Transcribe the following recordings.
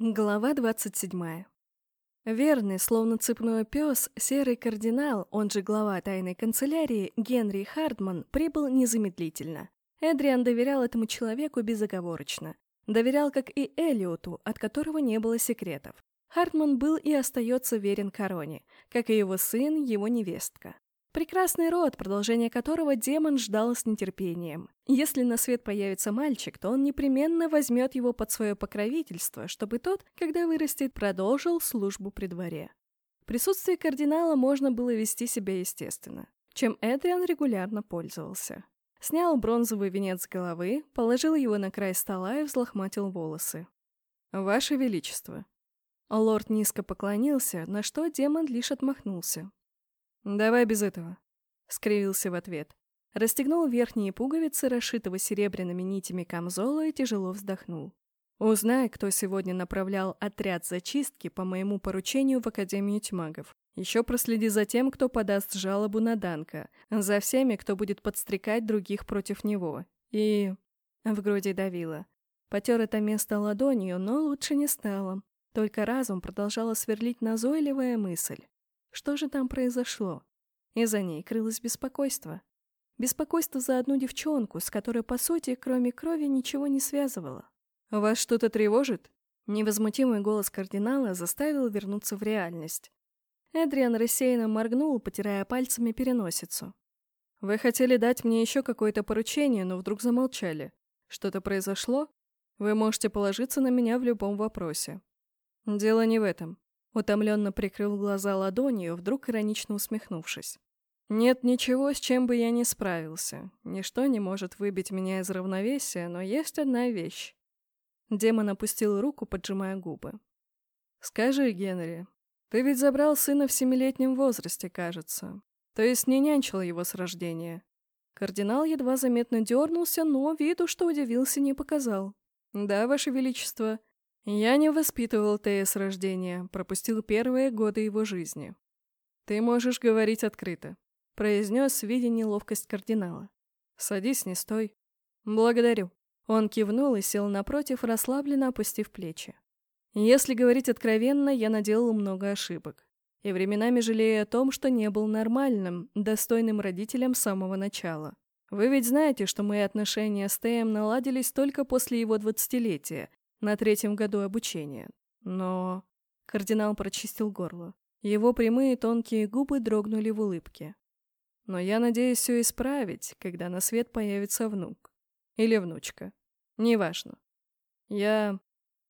Глава 27. Верный, словно цепной пес, серый кардинал, он же глава тайной канцелярии, Генри Хардман, прибыл незамедлительно. Эдриан доверял этому человеку безоговорочно. Доверял, как и Элиоту, от которого не было секретов. Хартман был и остается верен короне, как и его сын, его невестка. Прекрасный род, продолжение которого демон ждал с нетерпением. Если на свет появится мальчик, то он непременно возьмет его под свое покровительство, чтобы тот, когда вырастет, продолжил службу при дворе. В присутствии кардинала можно было вести себя естественно, чем Эдриан регулярно пользовался. Снял бронзовый венец с головы, положил его на край стола и взлохматил волосы. «Ваше Величество!» Лорд низко поклонился, на что демон лишь отмахнулся. «Давай без этого», — скривился в ответ. Расстегнул верхние пуговицы, расшитого серебряными нитями камзола и тяжело вздохнул. «Узнай, кто сегодня направлял отряд зачистки по моему поручению в Академию тьмагов. Еще проследи за тем, кто подаст жалобу на Данка, за всеми, кто будет подстрекать других против него. И...» В груди давило. Потер это место ладонью, но лучше не стало. Только разум продолжала сверлить назойливая мысль. Что же там произошло? И за ней крылось беспокойство. Беспокойство за одну девчонку, с которой, по сути, кроме крови, ничего не связывало. «Вас что-то тревожит?» Невозмутимый голос кардинала заставил вернуться в реальность. Эдриан рассеянно моргнул, потирая пальцами переносицу. «Вы хотели дать мне еще какое-то поручение, но вдруг замолчали. Что-то произошло? Вы можете положиться на меня в любом вопросе. Дело не в этом. Утомленно прикрыл глаза ладонью, вдруг иронично усмехнувшись. «Нет ничего, с чем бы я не справился. Ничто не может выбить меня из равновесия, но есть одна вещь». Демон опустил руку, поджимая губы. «Скажи, Генри, ты ведь забрал сына в семилетнем возрасте, кажется. То есть не нянчил его с рождения». Кардинал едва заметно дернулся, но виду, что удивился, не показал. «Да, Ваше Величество, я не воспитывал Тея с рождения, пропустил первые годы его жизни. Ты можешь говорить открыто, произнес, видя неловкость кардинала. Садись, не стой. Благодарю. Он кивнул и сел напротив, расслабленно опустив плечи. Если говорить откровенно, я наделал много ошибок. И временами жалею о том, что не был нормальным, достойным родителем с самого начала. Вы ведь знаете, что мои отношения с Теем наладились только после его двадцатилетия, на третьем году обучения. Но... Кардинал прочистил горло. Его прямые тонкие губы дрогнули в улыбке. Но я надеюсь все исправить, когда на свет появится внук. Или внучка. Неважно. Я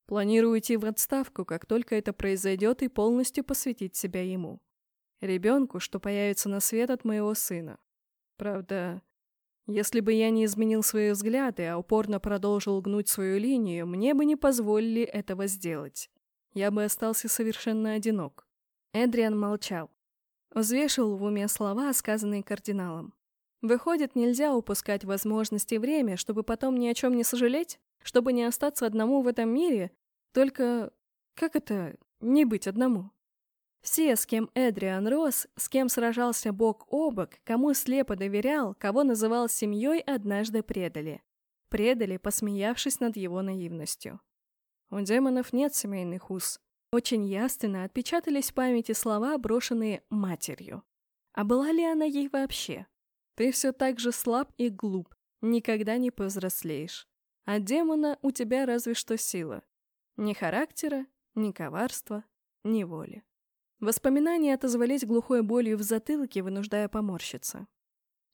планирую идти в отставку, как только это произойдет, и полностью посвятить себя ему. Ребенку, что появится на свет от моего сына. Правда, если бы я не изменил свои взгляды, а упорно продолжил гнуть свою линию, мне бы не позволили этого сделать. Я бы остался совершенно одинок. Эдриан молчал. Взвешивал в уме слова, сказанные кардиналом. Выходит, нельзя упускать возможности и время, чтобы потом ни о чем не сожалеть? Чтобы не остаться одному в этом мире? Только... Как это... не быть одному? Все, с кем Эдриан рос, с кем сражался бок о бок, кому слепо доверял, кого называл семьей, однажды предали. Предали, посмеявшись над его наивностью. У демонов нет семейных уз. Очень ясно отпечатались в памяти слова, брошенные матерью. А была ли она ей вообще? Ты все так же слаб и глуп, никогда не повзрослеешь. А демона у тебя разве что сила. Ни характера, ни коварства, ни воли. Воспоминания отозвались глухой болью в затылке, вынуждая поморщиться.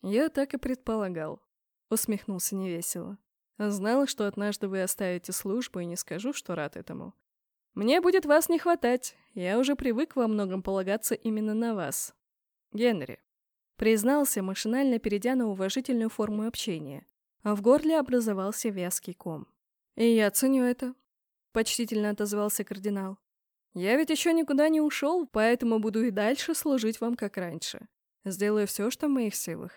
«Я так и предполагал», — усмехнулся невесело. «Знал, что однажды вы оставите службу, и не скажу, что рад этому. Мне будет вас не хватать, я уже привык во многом полагаться именно на вас. Генри», — признался, машинально перейдя на уважительную форму общения, а в горле образовался вязкий ком. «И я ценю это», — почтительно отозвался кардинал. Я ведь еще никуда не ушел, поэтому буду и дальше служить вам как раньше. Сделаю все, что в моих силах.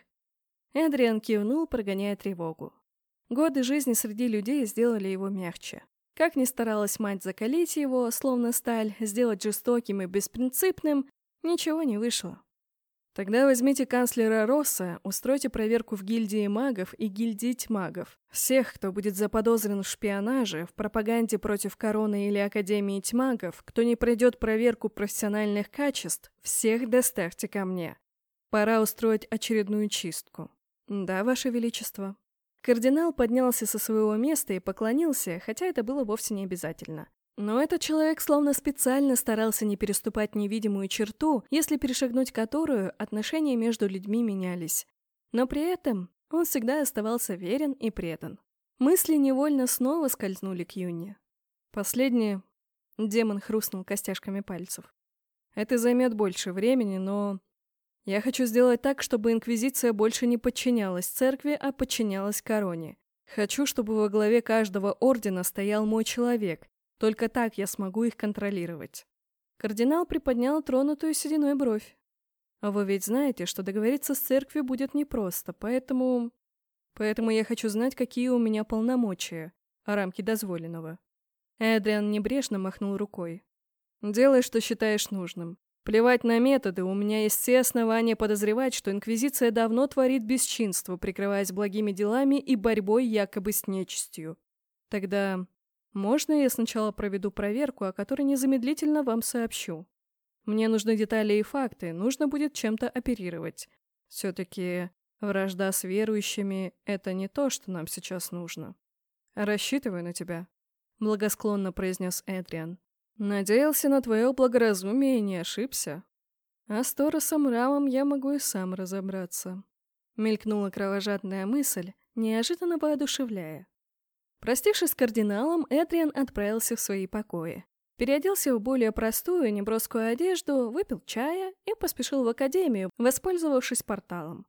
Эдриан кивнул, прогоняя тревогу. Годы жизни среди людей сделали его мягче. Как ни старалась мать закалить его, словно сталь, сделать жестоким и беспринципным, ничего не вышло. Тогда возьмите канцлера Росса, устройте проверку в гильдии магов и гильдии тьмагов. Всех, кто будет заподозрен в шпионаже, в пропаганде против короны или Академии тьмагов, кто не пройдет проверку профессиональных качеств, всех доставьте ко мне. Пора устроить очередную чистку. Да, Ваше Величество. Кардинал поднялся со своего места и поклонился, хотя это было вовсе не обязательно. Но этот человек словно специально старался не переступать невидимую черту, если перешагнуть которую отношения между людьми менялись. Но при этом он всегда оставался верен и предан. Мысли невольно снова скользнули к Юне. Последнее... Демон хрустнул костяшками пальцев. Это займет больше времени, но... Я хочу сделать так, чтобы Инквизиция больше не подчинялась церкви, а подчинялась короне. Хочу, чтобы во главе каждого ордена стоял мой человек, только так я смогу их контролировать. Кардинал приподнял тронутую сединой бровь. А вы ведь знаете, что договориться с церковью будет непросто, поэтому... Поэтому я хочу знать, какие у меня полномочия, а рамки дозволенного. Эдриан небрежно махнул рукой. Делай, что считаешь нужным. Плевать на методы, у меня есть все основания подозревать, что Инквизиция давно творит бесчинство, прикрываясь благими делами и борьбой якобы с нечистью. Тогда можно я сначала проведу проверку, о которой незамедлительно вам сообщу? Мне нужны детали и факты, нужно будет чем-то оперировать. Все-таки вражда с верующими — это не то, что нам сейчас нужно. Рассчитываю на тебя, — благосклонно произнес Эдриан. Надеялся на твое благоразумие и не ошибся. А с Торосом Рамом я могу и сам разобраться. Мелькнула кровожадная мысль, неожиданно воодушевляя. Простившись с кардиналом, Эдриан отправился в свои покои. Переоделся в более простую, неброскую одежду, выпил чая и поспешил в академию, воспользовавшись порталом.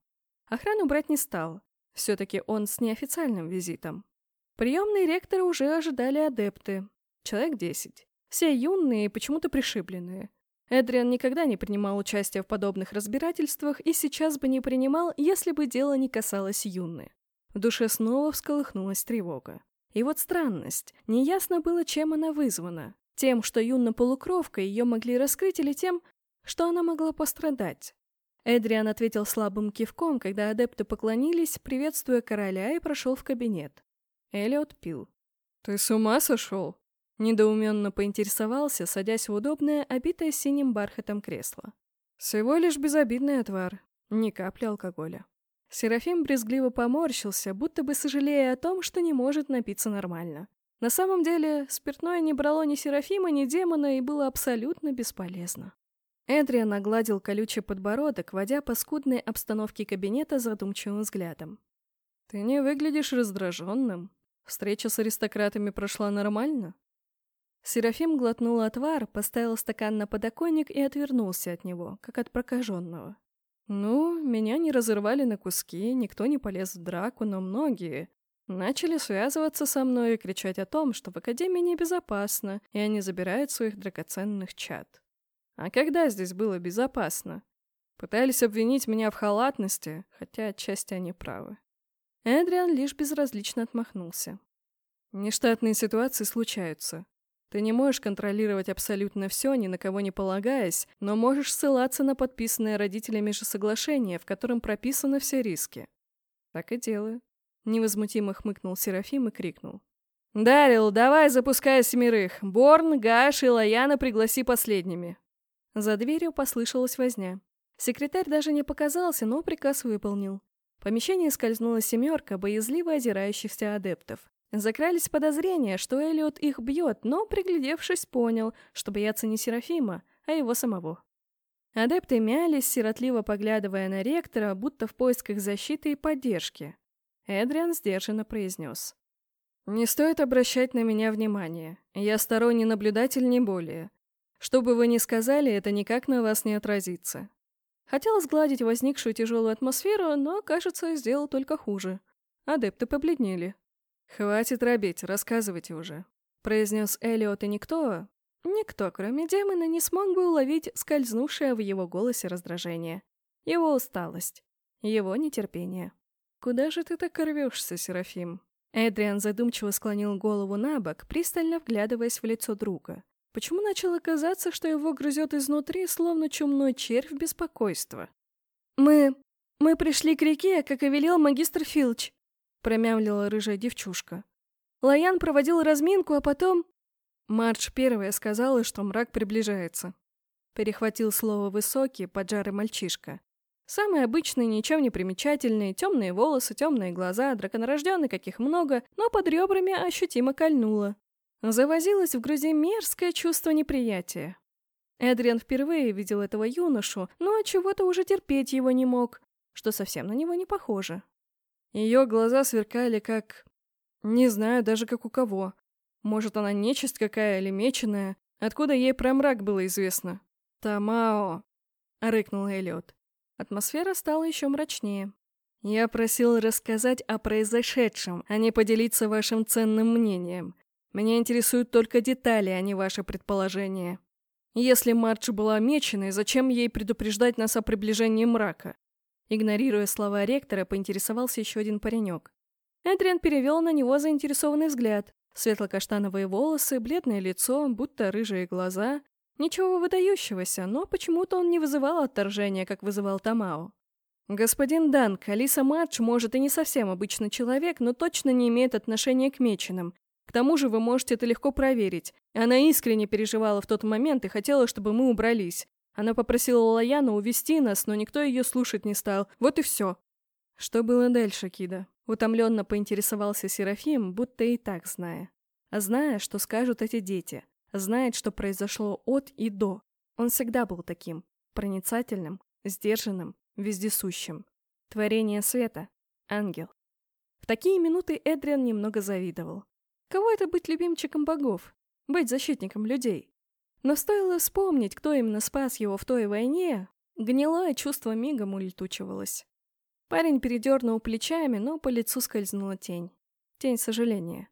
Охрану брать не стал. Все-таки он с неофициальным визитом. Приемные ректора уже ожидали адепты. Человек десять. Все юные и почему-то пришибленные. Эдриан никогда не принимал участия в подобных разбирательствах и сейчас бы не принимал, если бы дело не касалось юны. В душе снова всколыхнулась тревога. И вот странность. Неясно было, чем она вызвана. Тем, что юна полукровка ее могли раскрыть, или тем, что она могла пострадать. Эдриан ответил слабым кивком, когда адепты поклонились, приветствуя короля, и прошел в кабинет. Элliot пил. «Ты с ума сошел?» Недоуменно поинтересовался, садясь в удобное, обитое синим бархатом кресло. «Всего лишь безобидный отвар, ни капли алкоголя». Серафим брезгливо поморщился, будто бы сожалея о том, что не может напиться нормально. На самом деле, спиртное не брало ни Серафима, ни демона и было абсолютно бесполезно. Эдриан нагладил колючий подбородок, водя по скудной обстановке кабинета задумчивым взглядом. «Ты не выглядишь раздраженным. Встреча с аристократами прошла нормально?» Серафим глотнул отвар, поставил стакан на подоконник и отвернулся от него, как от прокаженного. Ну, меня не разорвали на куски, никто не полез в драку, но многие начали связываться со мной и кричать о том, что в Академии небезопасно, и они забирают своих драгоценных чад. А когда здесь было безопасно? Пытались обвинить меня в халатности, хотя отчасти они правы. Эдриан лишь безразлично отмахнулся. Нештатные ситуации случаются. Ты не можешь контролировать абсолютно все, ни на кого не полагаясь, но можешь ссылаться на подписанное родителями же соглашение, в котором прописаны все риски. Так и делаю. Невозмутимо хмыкнул Серафим и крикнул. «Дарил, давай запускай семерых! Борн, Гаш и Лаяна пригласи последними!» За дверью послышалась возня. Секретарь даже не показался, но приказ выполнил. В помещение скользнула семерка боязливо озирающихся адептов. Закрались подозрения, что Элиот их бьет, но, приглядевшись, понял, что боятся не Серафима, а его самого. Адепты мялись, сиротливо поглядывая на ректора, будто в поисках защиты и поддержки. Эдриан сдержанно произнес. «Не стоит обращать на меня внимание. Я сторонний наблюдатель не более. Что бы вы ни сказали, это никак на вас не отразится». Хотел сгладить возникшую тяжелую атмосферу, но, кажется, сделал только хуже. Адепты побледнели. «Хватит робить, рассказывайте уже», — произнес Элиот, и никто, никто, кроме демона, не смог бы уловить скользнувшее в его голосе раздражение, его усталость, его нетерпение. «Куда же ты так рвешься, Серафим?» Эдриан задумчиво склонил голову на бок, пристально вглядываясь в лицо друга. Почему начало казаться, что его грызет изнутри, словно чумной червь беспокойства? «Мы... мы пришли к реке, как и велел магистр Филч», — промямлила рыжая девчушка. Лаян проводил разминку, а потом... Мардж первая сказала, что мрак приближается. Перехватил слово «высокий» поджарый мальчишка. Самый обычный, ничем не примечательный, темные волосы, темные глаза, драконорожденный, каких много, но под ребрами ощутимо кольнуло. Завозилось в груди мерзкое чувство неприятия. Эдриан впервые видел этого юношу, но чего-то уже терпеть его не мог, что совсем на него не похоже. Ее глаза сверкали как... Не знаю даже как у кого. Может, она нечисть какая или меченая? Откуда ей про мрак было известно? «Тамао!» — рыкнул Эллиот. Атмосфера стала еще мрачнее. «Я просил рассказать о произошедшем, а не поделиться вашим ценным мнением. Меня интересуют только детали, а не ваши предположения. Если Мардж была меченой, зачем ей предупреждать нас о приближении мрака?» Игнорируя слова ректора, поинтересовался еще один паренек. Эдриан перевел на него заинтересованный взгляд. Светло-каштановые волосы, бледное лицо, будто рыжие глаза, Ничего выдающегося, но почему-то он не вызывал отторжения, как вызывал Тамао. Господин Данк, Алиса Мадж, может, и не совсем обычный человек, но точно не имеет отношения к меченным. К тому же вы можете это легко проверить. Она искренне переживала в тот момент и хотела, чтобы мы убрались. Она попросила Лаяна увести нас, но никто ее слушать не стал. Вот и все. Что было дальше, Кида? Утомленно поинтересовался Серафим, будто и так зная. А зная, что скажут эти дети. Знает, что произошло от и до. Он всегда был таким. Проницательным, сдержанным, вездесущим. Творение света. Ангел. В такие минуты Эдриан немного завидовал. Кого это быть любимчиком богов? Быть защитником людей? Но стоило вспомнить, кто именно спас его в той войне, гнилое чувство мигом улетучивалось. Парень передернул плечами, но по лицу скользнула тень. Тень сожаления.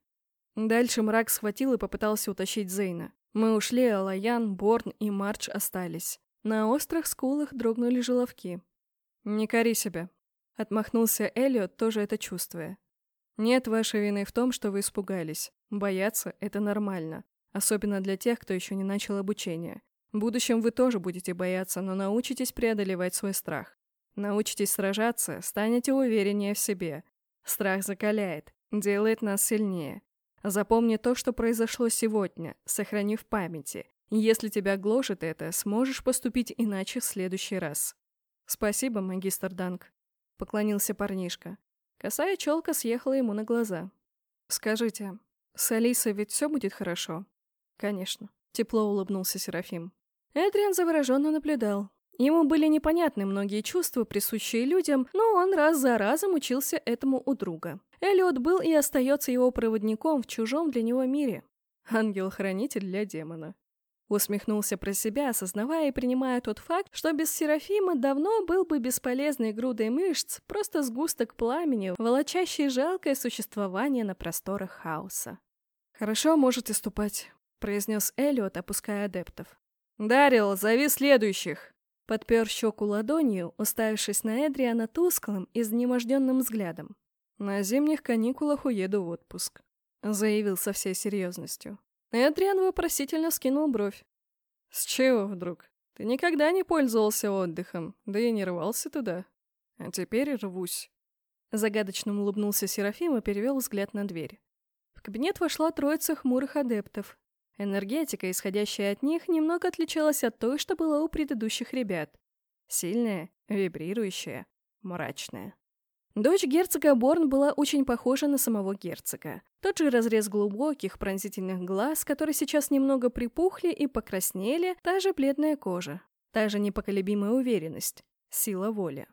Дальше мрак схватил и попытался утащить Зейна. Мы ушли, а Лаян, Борн и Марч остались. На острых скулах дрогнули желовки. «Не кори себя», — отмахнулся Элliot, тоже это чувствуя. «Нет вашей вины в том, что вы испугались. Бояться — это нормально. Особенно для тех, кто еще не начал обучение. В будущем вы тоже будете бояться, но научитесь преодолевать свой страх. Научитесь сражаться, станете увереннее в себе. Страх закаляет, делает нас сильнее. Запомни то, что произошло сегодня, сохрани в памяти. Если тебя гложет это, сможешь поступить иначе в следующий раз. Спасибо, магистр Данк. Поклонился парнишка. Косая челка съехала ему на глаза. Скажите, с Алисой ведь все будет хорошо? Конечно. Тепло улыбнулся Серафим. Эдриан завороженно наблюдал. Ему были непонятны многие чувства, присущие людям, но он раз за разом учился этому у друга. Эллиот был и остается его проводником в чужом для него мире. Ангел-хранитель для демона. Усмехнулся про себя, осознавая и принимая тот факт, что без Серафима давно был бы бесполезной грудой мышц, просто сгусток пламени, волочащий жалкое существование на просторах хаоса. «Хорошо, можете ступать», — произнес Эллиот, опуская адептов. «Дарил, зови следующих!» Подпер щеку ладонью, уставившись на Эдриана тусклым, изнеможденным взглядом. «На зимних каникулах уеду в отпуск», — заявил со всей серьезностью. Эдриан вопросительно скинул бровь. «С чего вдруг? Ты никогда не пользовался отдыхом, да и не рвался туда. А теперь рвусь». Загадочно улыбнулся Серафим и перевел взгляд на дверь. В кабинет вошла троица хмурых адептов. Энергетика, исходящая от них, немного отличалась от той, что была у предыдущих ребят. Сильная, вибрирующая, мрачная. Дочь герцога Борн была очень похожа на самого герцога. Тот же разрез глубоких, пронзительных глаз, которые сейчас немного припухли и покраснели, та же бледная кожа, та же непоколебимая уверенность, сила воли.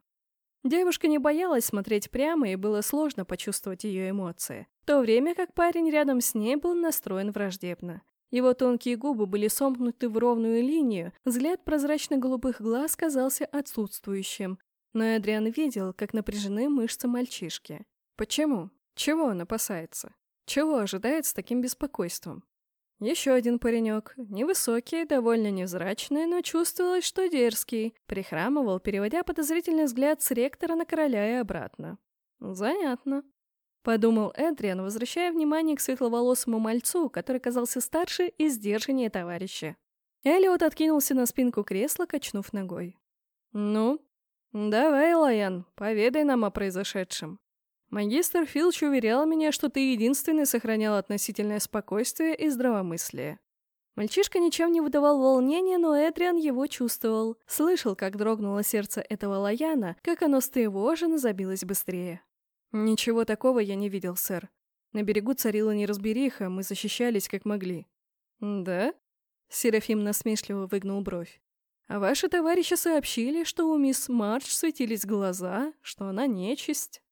Девушка не боялась смотреть прямо, и было сложно почувствовать ее эмоции, в то время как парень рядом с ней был настроен враждебно. Его тонкие губы были сомкнуты в ровную линию, взгляд прозрачно-голубых глаз казался отсутствующим, но Эдриан видел, как напряжены мышцы мальчишки. Почему? Чего он опасается? Чего ожидает с таким беспокойством? Еще один паренек, невысокий, довольно невзрачный, но чувствовалось, что дерзкий, прихрамывал, переводя подозрительный взгляд с ректора на короля и обратно. Занятно. Подумал Эдриан, возвращая внимание к светловолосому мальцу, который казался старше и сдержаннее товарища. Элиот откинулся на спинку кресла, качнув ногой. «Ну, «Давай, Лаян, поведай нам о произошедшем. Магистр Филч уверял меня, что ты единственный сохранял относительное спокойствие и здравомыслие. Мальчишка ничем не выдавал волнения, но Эдриан его чувствовал. Слышал, как дрогнуло сердце этого Лаяна, как оно встревоженно забилось быстрее. «Ничего такого я не видел, сэр. На берегу царила неразбериха, мы защищались как могли». «Да?» Серафим насмешливо выгнул бровь. «А ваши товарищи сообщили, что у мисс Мардж светились глаза, что она нечисть?»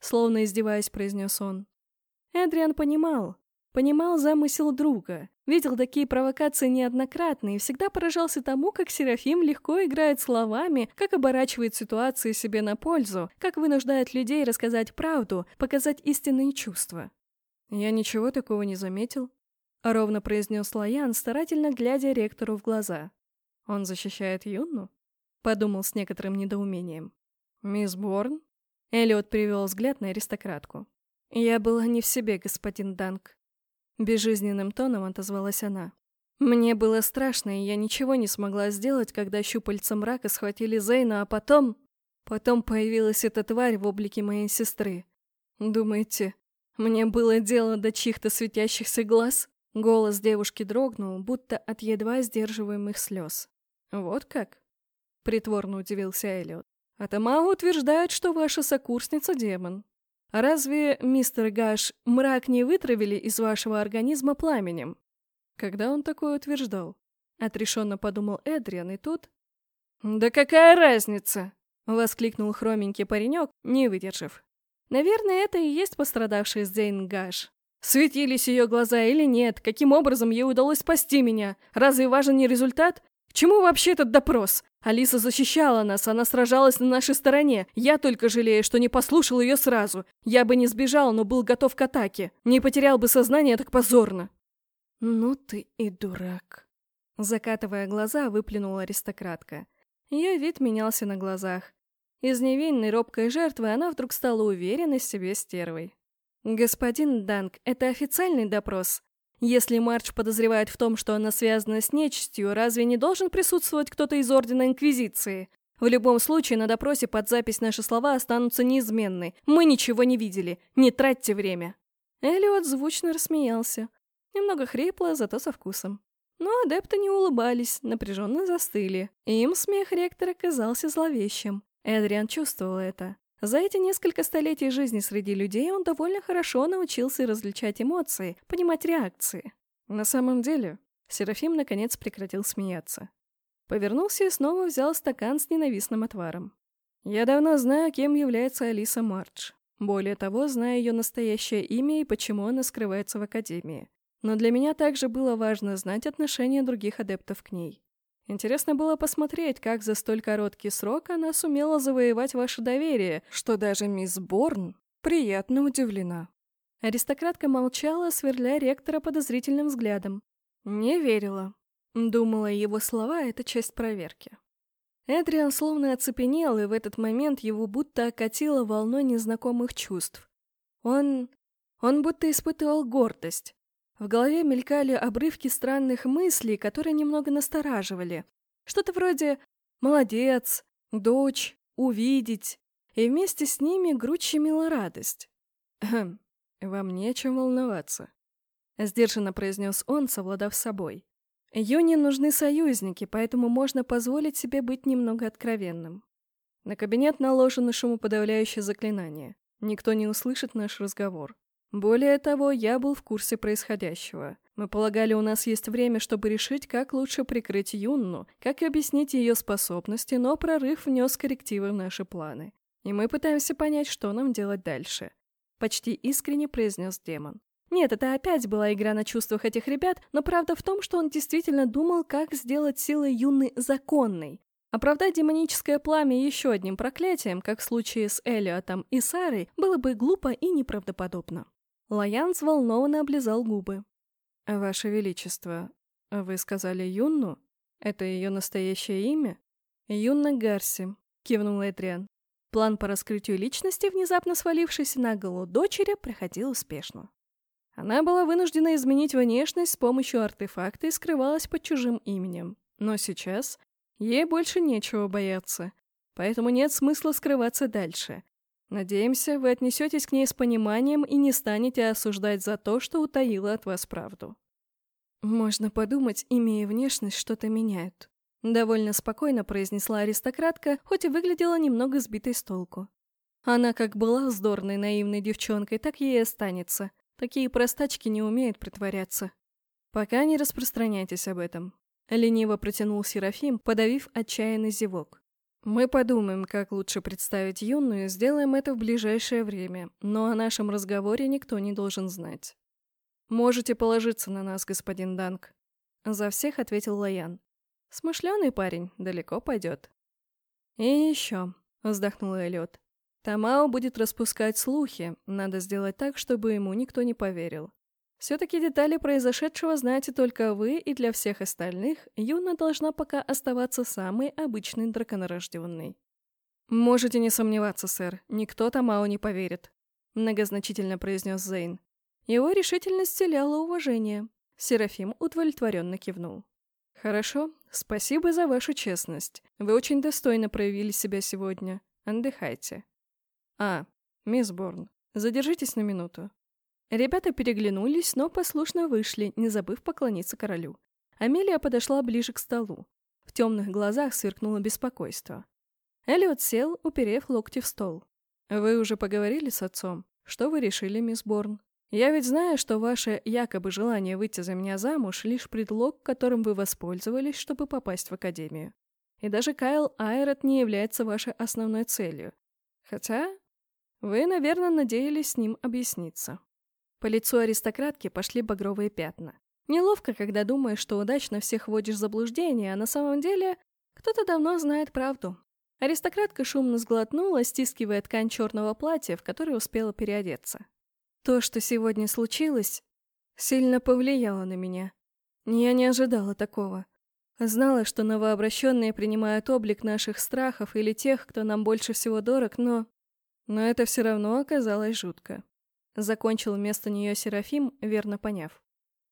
Словно издеваясь, произнес он. Эдриан понимал. Понимал замысел друга. Видел такие провокации неоднократно и всегда поражался тому, как Серафим легко играет словами, как оборачивает ситуации себе на пользу, как вынуждает людей рассказать правду, показать истинные чувства. «Я ничего такого не заметил», — ровно произнес Лоян, старательно глядя ректору в глаза. «Он защищает Юнну?» — подумал с некоторым недоумением. «Мисс Борн?» Эллиот привел взгляд на аристократку. «Я была не в себе, господин Данк. Безжизненным тоном отозвалась она. Мне было страшно, и я ничего не смогла сделать, когда щупальца мрака схватили Зейна, а потом... Потом появилась эта тварь в облике моей сестры. Думаете, мне было дело до чьих-то светящихся глаз? Голос девушки дрогнул, будто от едва сдерживаемых слез. «Вот как?» — притворно удивился Эллиот. «Атама утверждает, что ваша сокурсница — демон. Разве, мистер Гаш, мрак не вытравили из вашего организма пламенем? Когда он такое утверждал? Отрешенно подумал Эдриан, и тут... «Да какая разница?» — воскликнул хроменький паренек, не выдержав. Наверное, это и есть пострадавший Зейн Гаш. Светились ее глаза или нет? Каким образом ей удалось спасти меня? Разве важен не результат? К чему вообще этот допрос? Алиса защищала нас, она сражалась на нашей стороне. Я только жалею, что не послушал ее сразу. Я бы не сбежал, но был готов к атаке. Не потерял бы сознание так позорно. Ну ты и дурак. Закатывая глаза, выплюнула аристократка. Ее вид менялся на глазах. Из невинной робкой жертвы она вдруг стала уверенной в себе стервой. «Господин Данк, это официальный допрос. Если Марч подозревает в том, что она связана с нечистью, разве не должен присутствовать кто-то из Ордена Инквизиции? В любом случае, на допросе под запись наши слова останутся неизменны. Мы ничего не видели. Не тратьте время. Элиот звучно рассмеялся. Немного хрипло, зато со вкусом. Но адепты не улыбались, напряженно застыли. Им смех ректора казался зловещим. Эдриан чувствовал это. За эти несколько столетий жизни среди людей он довольно хорошо научился различать эмоции, понимать реакции. На самом деле, Серафим наконец прекратил смеяться. Повернулся и снова взял стакан с ненавистным отваром. «Я давно знаю, кем является Алиса Мардж. Более того, знаю ее настоящее имя и почему она скрывается в Академии. Но для меня также было важно знать отношение других адептов к ней. Интересно было посмотреть, как за столь короткий срок она сумела завоевать ваше доверие, что даже мисс Борн приятно удивлена. Аристократка молчала, сверля ректора подозрительным взглядом. Не верила. Думала, его слова — это часть проверки. Эдриан словно оцепенел, и в этот момент его будто окатило волной незнакомых чувств. Он... он будто испытывал гордость. В голове мелькали обрывки странных мыслей, которые немного настораживали. Что-то вроде «молодец», «дочь», «увидеть», и вместе с ними грудь щемила радость. «Хм, вам нечем волноваться», — сдержанно произнес он, совладав собой. «Юне нужны союзники, поэтому можно позволить себе быть немного откровенным. На кабинет наложено шумоподавляющее заклинание. Никто не услышит наш разговор. Более того, я был в курсе происходящего. Мы полагали, у нас есть время, чтобы решить, как лучше прикрыть Юнну, как объяснить ее способности, но прорыв внес коррективы в наши планы. И мы пытаемся понять, что нам делать дальше. Почти искренне произнес демон. Нет, это опять была игра на чувствах этих ребят, но правда в том, что он действительно думал, как сделать силы Юнны законной. Оправдать демоническое пламя еще одним проклятием, как в случае с Элиотом и Сарой, было бы глупо и неправдоподобно. Лаян взволнованно облизал губы. «Ваше Величество, вы сказали Юнну? Это ее настоящее имя?» «Юнна Гарси», — кивнул Эдриан. План по раскрытию личности, внезапно свалившийся на голову дочери, проходил успешно. Она была вынуждена изменить внешность с помощью артефакта и скрывалась под чужим именем. Но сейчас ей больше нечего бояться. Поэтому нет смысла скрываться дальше. Надеемся, вы отнесетесь к ней с пониманием и не станете осуждать за то, что утаила от вас правду. Можно подумать, имея внешность, что-то меняют. Довольно спокойно произнесла аристократка, хоть и выглядела немного сбитой с толку. Она как была вздорной наивной девчонкой, так ей и останется. Такие простачки не умеют притворяться. Пока не распространяйтесь об этом. Лениво протянул Серафим, подавив отчаянный зевок. Мы подумаем, как лучше представить юную, сделаем это в ближайшее время, но о нашем разговоре никто не должен знать. Можете положиться на нас, господин Данк. За всех ответил Лаян. Смышленый парень, далеко пойдет. И еще, вздохнул Эллиот. Тамао будет распускать слухи, надо сделать так, чтобы ему никто не поверил. Все-таки детали произошедшего знаете только вы, и для всех остальных Юна должна пока оставаться самой обычной драконорожденной. «Можете не сомневаться, сэр, никто Тамао не поверит», — многозначительно произнес Зейн. Его решительность вселяла уважение. Серафим удовлетворенно кивнул. «Хорошо, спасибо за вашу честность. Вы очень достойно проявили себя сегодня. Отдыхайте». «А, мисс Борн, задержитесь на минуту». Ребята переглянулись, но послушно вышли, не забыв поклониться королю. Амелия подошла ближе к столу. В темных глазах сверкнуло беспокойство. Элliot сел, уперев локти в стол. «Вы уже поговорили с отцом? Что вы решили, мисс Борн?» Я ведь знаю, что ваше якобы желание выйти за меня замуж — лишь предлог, которым вы воспользовались, чтобы попасть в академию. И даже Кайл Айрот не является вашей основной целью. Хотя вы, наверное, надеялись с ним объясниться. По лицу аристократки пошли багровые пятна. Неловко, когда думаешь, что удачно всех вводишь в заблуждение, а на самом деле кто-то давно знает правду. Аристократка шумно сглотнула, стискивая ткань черного платья, в которое успела переодеться. То, что сегодня случилось, сильно повлияло на меня. Я не ожидала такого. Знала, что новообращенные принимают облик наших страхов или тех, кто нам больше всего дорог, но... Но это все равно оказалось жутко. Закончил вместо нее Серафим, верно поняв.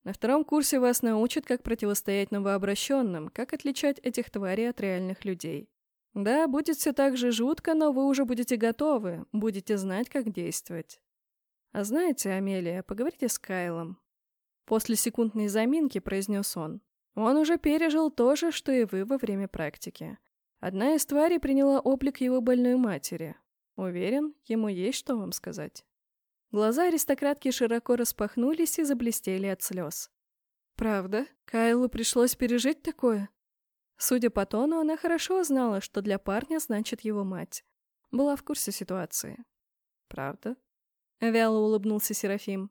На втором курсе вас научат, как противостоять новообращенным, как отличать этих тварей от реальных людей. Да, будет все так же жутко, но вы уже будете готовы, будете знать, как действовать. «А знаете, Амелия, поговорите с Кайлом». После секундной заминки произнес он. Он уже пережил то же, что и вы во время практики. Одна из тварей приняла облик его больной матери. Уверен, ему есть что вам сказать. Глаза аристократки широко распахнулись и заблестели от слез. Правда? Кайлу пришлось пережить такое? Судя по тону, она хорошо знала, что для парня значит его мать. Была в курсе ситуации. Правда? — вяло улыбнулся Серафим.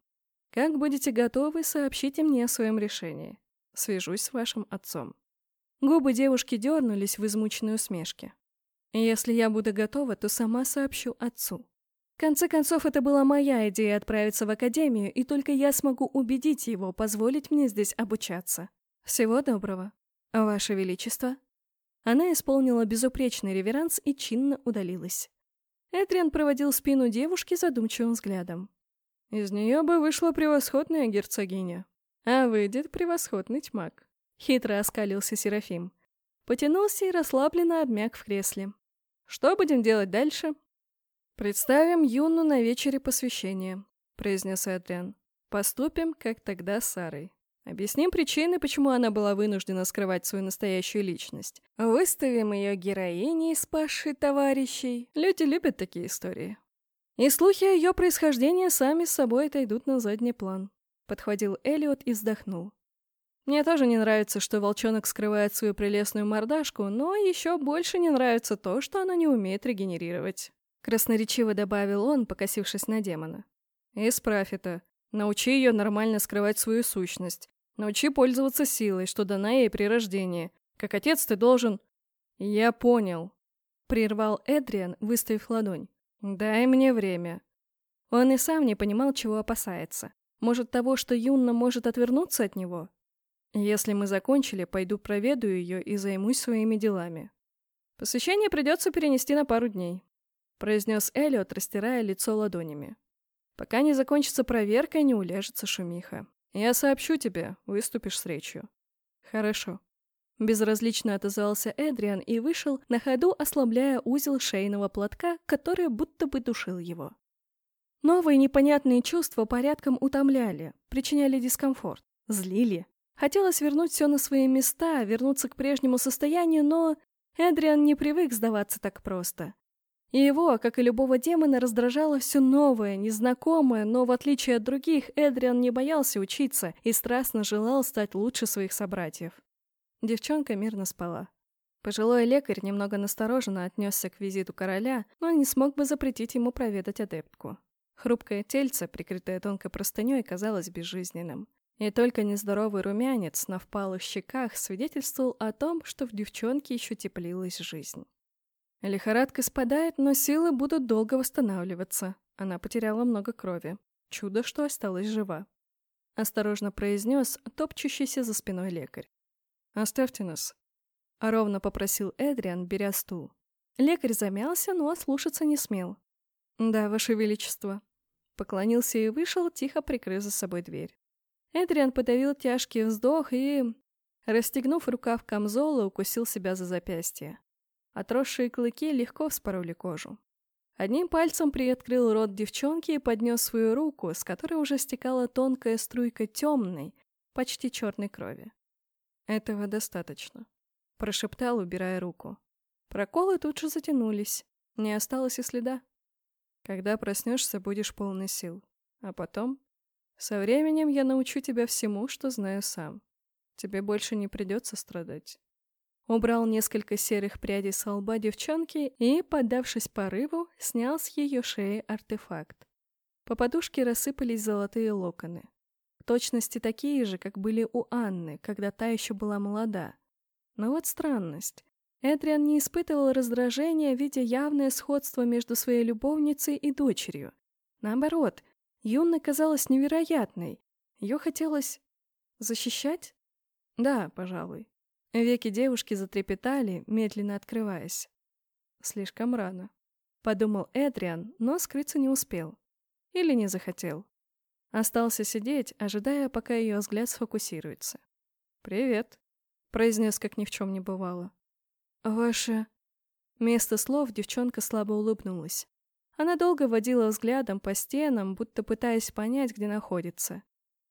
«Как будете готовы, сообщите мне о своем решении. Свяжусь с вашим отцом». Губы девушки дернулись в измученной усмешке. «Если я буду готова, то сама сообщу отцу. В конце концов, это была моя идея отправиться в академию, и только я смогу убедить его позволить мне здесь обучаться. Всего доброго. Ваше Величество». Она исполнила безупречный реверанс и чинно удалилась. Эдриан проводил спину девушки задумчивым взглядом. Из нее бы вышла превосходная герцогиня. А выйдет превосходный тьмак. Хитро оскалился Серафим. Потянулся и расслабленно обмяк в кресле. Что будем делать дальше? Представим Юну на вечере посвящения, произнес Эдриан. Поступим, как тогда с Сарой. Объясним причины, почему она была вынуждена скрывать свою настоящую личность. Выставим ее героиней, спасшей товарищей. Люди любят такие истории. И слухи о ее происхождении сами с собой отойдут на задний план. Подхватил Элиот и вздохнул. Мне тоже не нравится, что волчонок скрывает свою прелестную мордашку, но еще больше не нравится то, что она не умеет регенерировать. Красноречиво добавил он, покосившись на демона. «Исправь это. Научи ее нормально скрывать свою сущность. Научи пользоваться силой, что дана ей при рождении. Как отец ты должен...» «Я понял», — прервал Эдриан, выставив ладонь. «Дай мне время». Он и сам не понимал, чего опасается. Может, того, что Юнна может отвернуться от него? Если мы закончили, пойду проведу ее и займусь своими делами. Посвящение придется перенести на пару дней, произнес Эллиот, растирая лицо ладонями. Пока не закончится проверка, не уляжется шумиха. Я сообщу тебе, выступишь с речью. Хорошо. Безразлично отозвался Эдриан и вышел, на ходу ослабляя узел шейного платка, который будто бы душил его. Новые непонятные чувства порядком утомляли, причиняли дискомфорт, злили. Хотелось вернуть все на свои места, вернуться к прежнему состоянию, но Эдриан не привык сдаваться так просто. И его, как и любого демона, раздражало все новое, незнакомое, но в отличие от других, Эдриан не боялся учиться и страстно желал стать лучше своих собратьев. Девчонка мирно спала. Пожилой лекарь немного настороженно отнесся к визиту короля, но не смог бы запретить ему проведать адептку. Хрупкое тельце, прикрытое тонкой простыней, казалось безжизненным. И только нездоровый румянец на впалых щеках свидетельствовал о том, что в девчонке еще теплилась жизнь. Лихорадка спадает, но силы будут долго восстанавливаться. Она потеряла много крови. Чудо, что осталась жива. Осторожно произнес топчущийся за спиной лекарь. «Оставьте нас», — ровно попросил Эдриан, беря стул. Лекарь замялся, но ослушаться не смел. «Да, Ваше Величество». Поклонился и вышел, тихо прикрыв за собой дверь. Эдриан подавил тяжкий вздох и, расстегнув рукав камзола, укусил себя за запястье. Отросшие клыки легко вспороли кожу. Одним пальцем приоткрыл рот девчонки и поднес свою руку, с которой уже стекала тонкая струйка темной, почти черной крови. «Этого достаточно», — прошептал, убирая руку. Проколы тут же затянулись, не осталось и следа. Когда проснешься, будешь полный сил. А потом... Со временем я научу тебя всему, что знаю сам. Тебе больше не придется страдать. Убрал несколько серых прядей с лба девчонки и, поддавшись порыву, снял с ее шеи артефакт. По подушке рассыпались золотые локоны точности такие же, как были у Анны, когда та еще была молода. Но вот странность. Эдриан не испытывал раздражения, видя явное сходство между своей любовницей и дочерью. Наоборот, Юнна казалась невероятной. Ее хотелось... защищать? Да, пожалуй. Веки девушки затрепетали, медленно открываясь. Слишком рано. Подумал Эдриан, но скрыться не успел. Или не захотел. Остался сидеть, ожидая, пока ее взгляд сфокусируется. «Привет», — произнес, как ни в чем не бывало. «Ваше...» Вместо слов девчонка слабо улыбнулась. Она долго водила взглядом по стенам, будто пытаясь понять, где находится.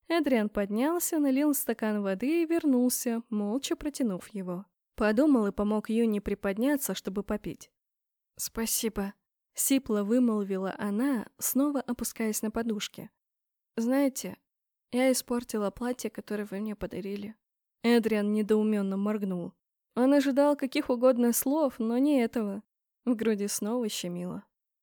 Эдриан поднялся, налил стакан воды и вернулся, молча протянув его. Подумал и помог Юне приподняться, чтобы попить. «Спасибо», — сипло вымолвила она, снова опускаясь на подушке. «Знаете, я испортила платье, которое вы мне подарили». Эдриан недоуменно моргнул. Он ожидал каких угодно слов, но не этого. В груди снова щемило.